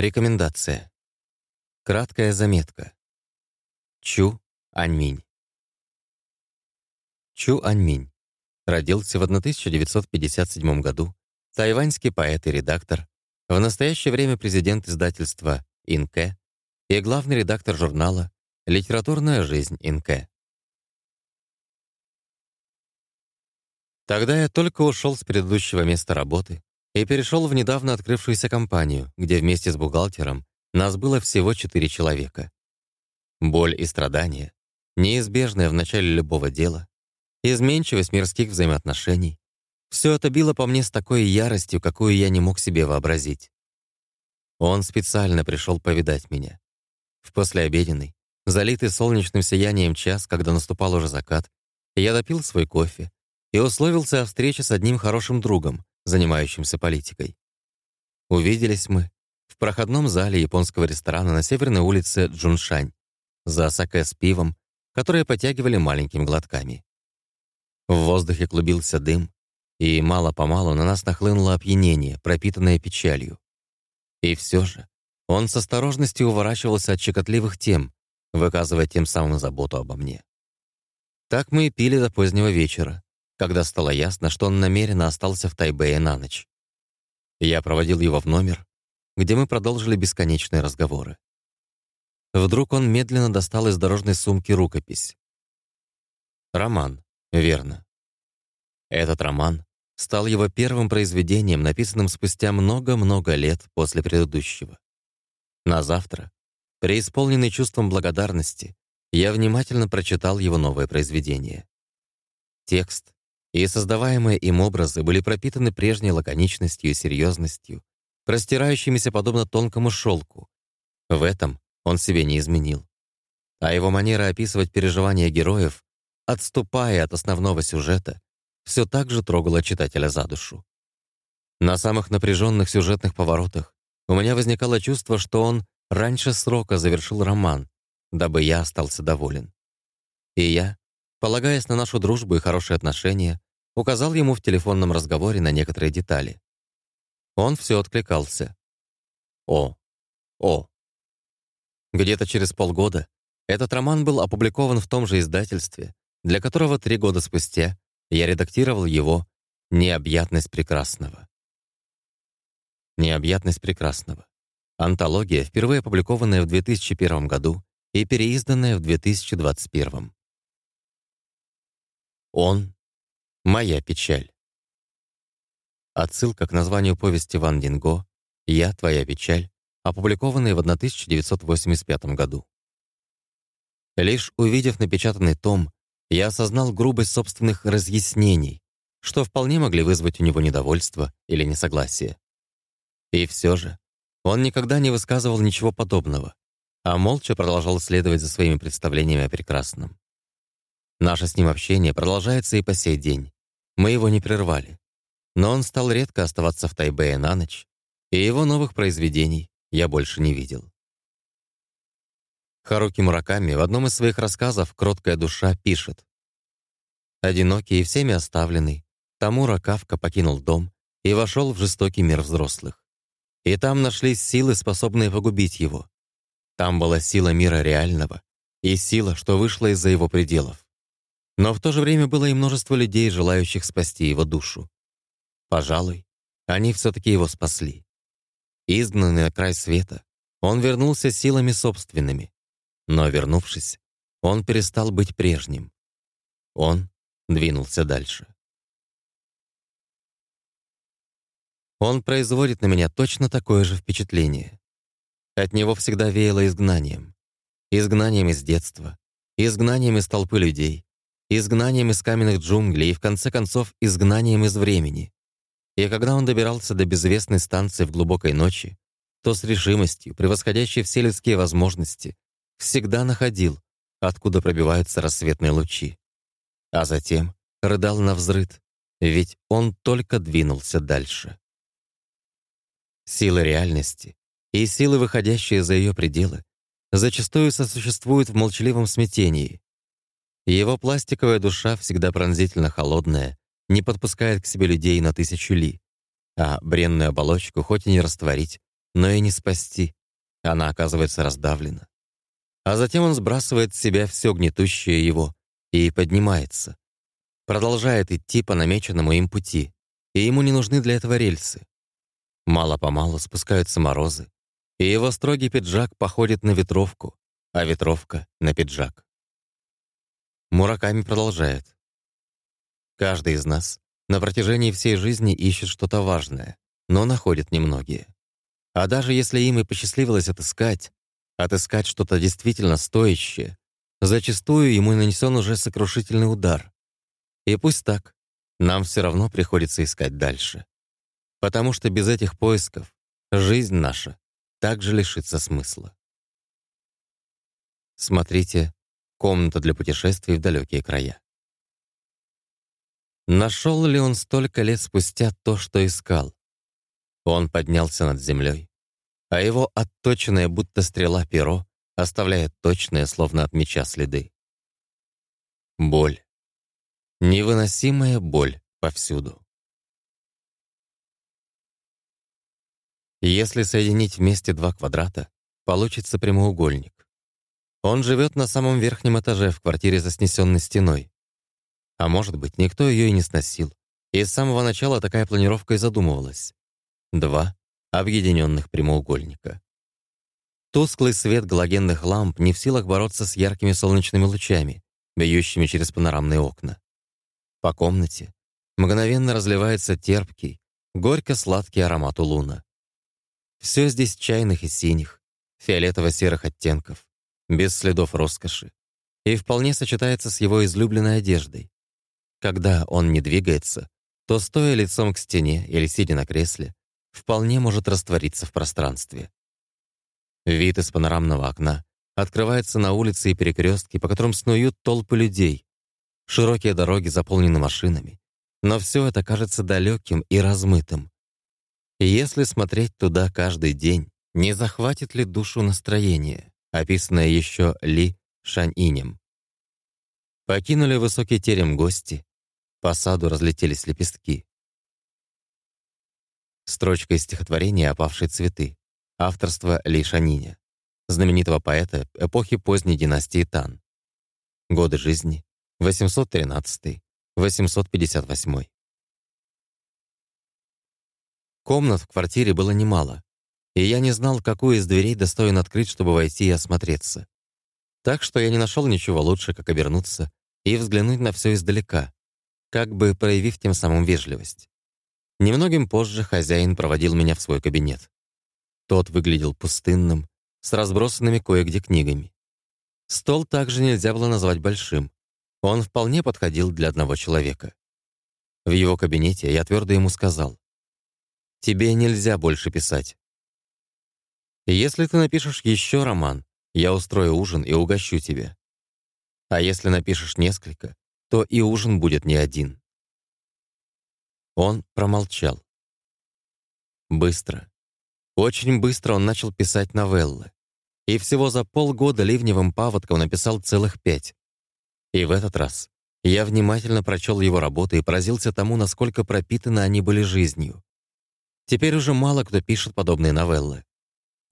Рекомендация. Краткая заметка. Чу Аньминь. Чу Аньминь родился в 1957 году, тайваньский поэт и редактор, в настоящее время президент издательства «Инке» и главный редактор журнала «Литературная жизнь Инке». Тогда я только ушел с предыдущего места работы и перешел в недавно открывшуюся компанию, где вместе с бухгалтером нас было всего четыре человека. Боль и страдания, неизбежная в начале любого дела, изменчивость мирских взаимоотношений — все это било по мне с такой яростью, какую я не мог себе вообразить. Он специально пришел повидать меня. В послеобеденный, залитый солнечным сиянием час, когда наступал уже закат, я допил свой кофе и условился о встрече с одним хорошим другом, занимающимся политикой. Увиделись мы в проходном зале японского ресторана на северной улице Джуншань за саке с пивом, которое потягивали маленькими глотками. В воздухе клубился дым, и мало-помалу на нас нахлынуло опьянение, пропитанное печалью. И все же он с осторожностью уворачивался от щекотливых тем, выказывая тем самым заботу обо мне. Так мы и пили до позднего вечера, когда стало ясно, что он намеренно остался в Тайбэе на ночь. Я проводил его в номер, где мы продолжили бесконечные разговоры. Вдруг он медленно достал из дорожной сумки рукопись. Роман, верно. Этот роман стал его первым произведением, написанным спустя много-много лет после предыдущего. На завтра, преисполненный чувством благодарности, я внимательно прочитал его новое произведение. Текст и создаваемые им образы были пропитаны прежней лаконичностью и серьезностью, простирающимися подобно тонкому шелку. В этом он себе не изменил. А его манера описывать переживания героев, отступая от основного сюжета, все так же трогала читателя за душу. На самых напряженных сюжетных поворотах у меня возникало чувство, что он раньше срока завершил роман, дабы я остался доволен. И я, полагаясь на нашу дружбу и хорошие отношения, указал ему в телефонном разговоре на некоторые детали. Он все откликался. О, о. Где-то через полгода этот роман был опубликован в том же издательстве, для которого три года спустя я редактировал его «Необъятность прекрасного». «Необъятность прекрасного». Антология, впервые опубликованная в 2001 году и переизданная в 2021. Он — моя печаль. Отсылка к названию повести Ван Динго «Я, твоя печаль», опубликованной в 1985 году. Лишь увидев напечатанный том, я осознал грубость собственных разъяснений, что вполне могли вызвать у него недовольство или несогласие. И все же он никогда не высказывал ничего подобного, а молча продолжал следовать за своими представлениями о прекрасном. Наше с ним общение продолжается и по сей день. Мы его не прервали. Но он стал редко оставаться в Тайбэе на ночь, и его новых произведений я больше не видел. Харуки Мураками в одном из своих рассказов «Кроткая душа» пишет. Одинокий и всеми оставленный, Тамура Кавка покинул дом и вошел в жестокий мир взрослых. И там нашлись силы, способные погубить его. Там была сила мира реального и сила, что вышла из-за его пределов. Но в то же время было и множество людей, желающих спасти его душу. Пожалуй, они все-таки его спасли. Изгнанный на край света, он вернулся силами собственными. Но, вернувшись, он перестал быть прежним. Он двинулся дальше. Он производит на меня точно такое же впечатление. От него всегда веяло изгнанием. Изгнанием из детства, изгнанием из толпы людей, изгнанием из каменных джунглей и, в конце концов, изгнанием из времени. И когда он добирался до безвестной станции в глубокой ночи, то с решимостью, превосходящей все людские возможности, всегда находил, откуда пробиваются рассветные лучи. А затем рыдал на взрыд, ведь он только двинулся дальше. Силы реальности и силы, выходящие за ее пределы, зачастую сосуществуют в молчаливом смятении, его пластиковая душа, всегда пронзительно холодная, не подпускает к себе людей на тысячу ли, а бренную оболочку хоть и не растворить, но и не спасти. Она оказывается раздавлена. А затем он сбрасывает с себя все гнетущее его и поднимается. Продолжает идти по намеченному им пути, и ему не нужны для этого рельсы. Мало-помалу спускаются морозы, и его строгий пиджак походит на ветровку, а ветровка — на пиджак. Мураками продолжает. Каждый из нас на протяжении всей жизни ищет что-то важное, но находит немногие. А даже если им и посчастливилось отыскать, отыскать что-то действительно стоящее, зачастую ему нанесен уже сокрушительный удар. И пусть так, нам все равно приходится искать дальше. Потому что без этих поисков жизнь наша также лишится смысла. Смотрите «Комната для путешествий в далекие края». Нашел ли он столько лет спустя то, что искал? Он поднялся над землей, а его отточенное, будто стрела перо, оставляет точные, словно от меча, следы. Боль. Невыносимая боль повсюду. Если соединить вместе два квадрата, получится прямоугольник. Он живет на самом верхнем этаже в квартире за снесенной стеной. А может быть, никто ее и не сносил. И с самого начала такая планировка и задумывалась. Два объединенных прямоугольника. Тусклый свет галогенных ламп не в силах бороться с яркими солнечными лучами, бьющими через панорамные окна. По комнате мгновенно разливается терпкий, горько-сладкий аромат улуна. Все здесь чайных и синих, фиолетово-серых оттенков, без следов роскоши, и вполне сочетается с его излюбленной одеждой. Когда он не двигается, то, стоя лицом к стене или сидя на кресле, вполне может раствориться в пространстве. Вид из панорамного окна открывается на улице и перекрестке, по которым снуют толпы людей. Широкие дороги заполнены машинами. Но все это кажется далеким и размытым. Если смотреть туда каждый день, не захватит ли душу настроение, описанное еще Ли Шаньинем? Покинули высокий терем гости, по саду разлетелись лепестки. Строчка из стихотворения «Опавшие цветы», авторство Ли Шаниня, знаменитого поэта эпохи поздней династии Тан. Годы жизни 813-858. Комнат в квартире было немало, и я не знал, какую из дверей достоин открыть, чтобы войти и осмотреться. Так что я не нашел ничего лучше, как обернуться и взглянуть на все издалека, как бы проявив тем самым вежливость. Немногим позже хозяин проводил меня в свой кабинет. Тот выглядел пустынным, с разбросанными кое-где книгами. Стол также нельзя было назвать большим. Он вполне подходил для одного человека. В его кабинете я твердо ему сказал, «Тебе нельзя больше писать. Если ты напишешь еще роман, я устрою ужин и угощу тебя. А если напишешь несколько, то и ужин будет не один». Он промолчал. Быстро. Очень быстро он начал писать новеллы. И всего за полгода ливневым паводком написал целых пять. И в этот раз я внимательно прочел его работы и поразился тому, насколько пропитаны они были жизнью. Теперь уже мало кто пишет подобные новеллы.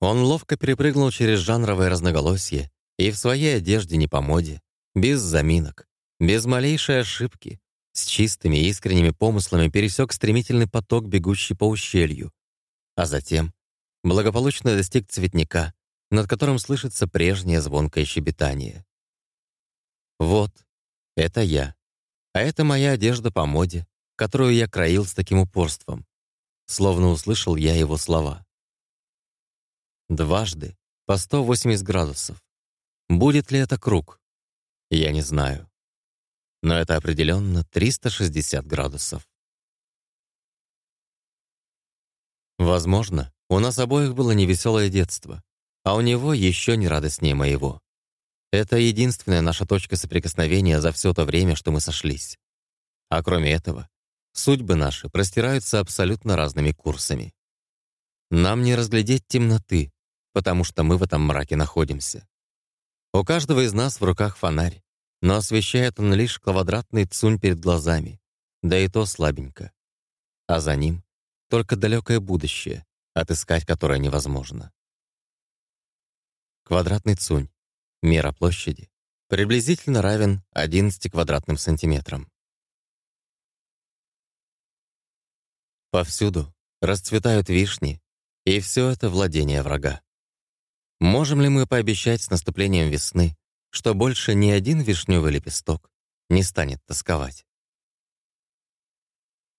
Он ловко перепрыгнул через жанровое разноголосие и в своей одежде не по моде, без заминок, без малейшей ошибки, с чистыми искренними помыслами пересек стремительный поток, бегущий по ущелью. А затем благополучно достиг цветника, над которым слышится прежнее звонкое щебетание. Вот, это я. А это моя одежда по моде, которую я краил с таким упорством. Словно услышал я его слова. Дважды, по 180 градусов. Будет ли это круг? Я не знаю. Но это определенно 360 градусов. Возможно, у нас обоих было невеселое детство, а у него еще не радостнее моего. Это единственная наша точка соприкосновения за все то время, что мы сошлись. А кроме этого, судьбы наши простираются абсолютно разными курсами. Нам не разглядеть темноты, потому что мы в этом мраке находимся. У каждого из нас в руках фонарь, но освещает он лишь квадратный цунь перед глазами, да и то слабенько. А за ним только далекое будущее, отыскать которое невозможно. Квадратный цунь, мера площади, приблизительно равен 11 квадратным сантиметрам. Повсюду расцветают вишни, и все это владение врага. Можем ли мы пообещать с наступлением весны, что больше ни один вишневый лепесток не станет тосковать?